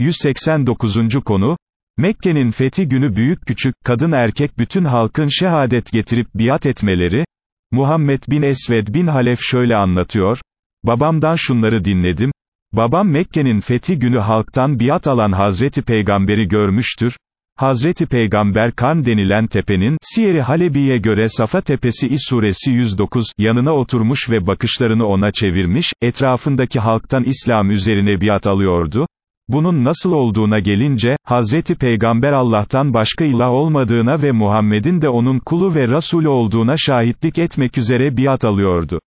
189. konu, Mekke'nin fethi günü büyük küçük, kadın erkek bütün halkın şehadet getirip biat etmeleri, Muhammed bin Esved bin Halef şöyle anlatıyor, babamdan şunları dinledim, babam Mekke'nin fethi günü halktan biat alan Hazreti Peygamberi görmüştür, Hazreti Peygamber Kan denilen tepenin, Siyer-i Halebi'ye göre Safa Tepesi İs suresi 109, yanına oturmuş ve bakışlarını ona çevirmiş, etrafındaki halktan İslam üzerine biat alıyordu. Bunun nasıl olduğuna gelince, Hazreti Peygamber Allah'tan başka ilah olmadığına ve Muhammed'in de onun kulu ve Rasulü olduğuna şahitlik etmek üzere biat alıyordu.